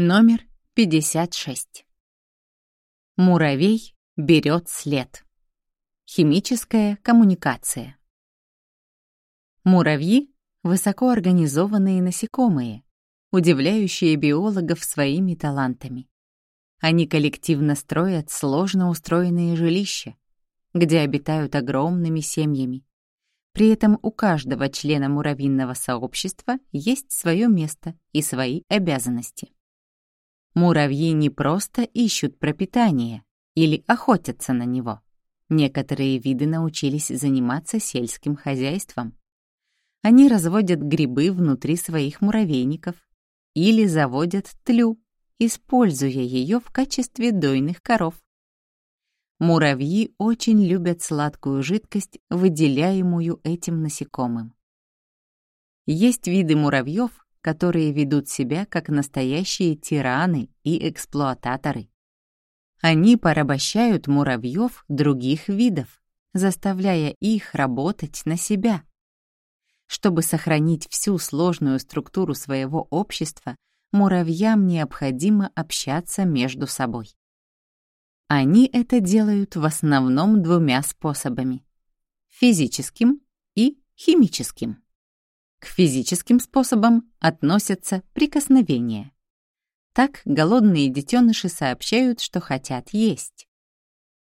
Номер 56. Муравей берет след. Химическая коммуникация. Муравьи — высокоорганизованные насекомые, удивляющие биологов своими талантами. Они коллективно строят сложно устроенные жилища, где обитают огромными семьями. При этом у каждого члена муравьиного сообщества есть свое место и свои обязанности. Муравьи не просто ищут пропитание или охотятся на него. Некоторые виды научились заниматься сельским хозяйством. Они разводят грибы внутри своих муравейников или заводят тлю, используя ее в качестве дойных коров. Муравьи очень любят сладкую жидкость, выделяемую этим насекомым. Есть виды муравьев, которые ведут себя как настоящие тираны и эксплуататоры. Они порабощают муравьев других видов, заставляя их работать на себя. Чтобы сохранить всю сложную структуру своего общества, муравьям необходимо общаться между собой. Они это делают в основном двумя способами — физическим и химическим. К физическим способам относятся прикосновения. Так голодные детеныши сообщают, что хотят есть.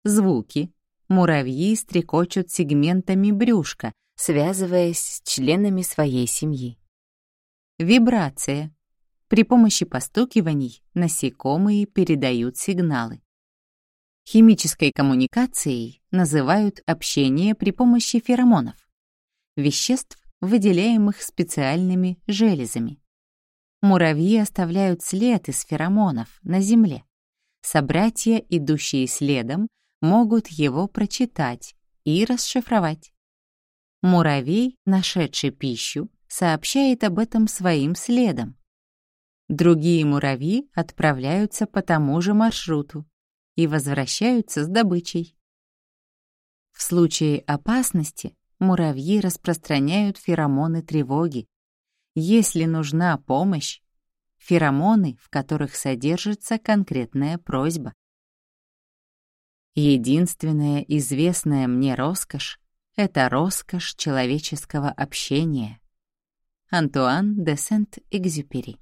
Звуки. Муравьи стрекочут сегментами брюшка, связываясь с членами своей семьи. Вибрация. При помощи постукиваний насекомые передают сигналы. Химической коммуникацией называют общение при помощи феромонов, веществ, выделяемых специальными железами. Муравьи оставляют след из феромонов на земле. Собратья, идущие следом, могут его прочитать и расшифровать. Муравей, нашедший пищу, сообщает об этом своим следом. Другие муравьи отправляются по тому же маршруту и возвращаются с добычей. В случае опасности муравьи распространяют феромоны тревоги. Если нужна помощь, феромоны, в которых содержится конкретная просьба. Единственная известная мне роскошь — это роскошь человеческого общения. Антуан де Сент-Экзюпери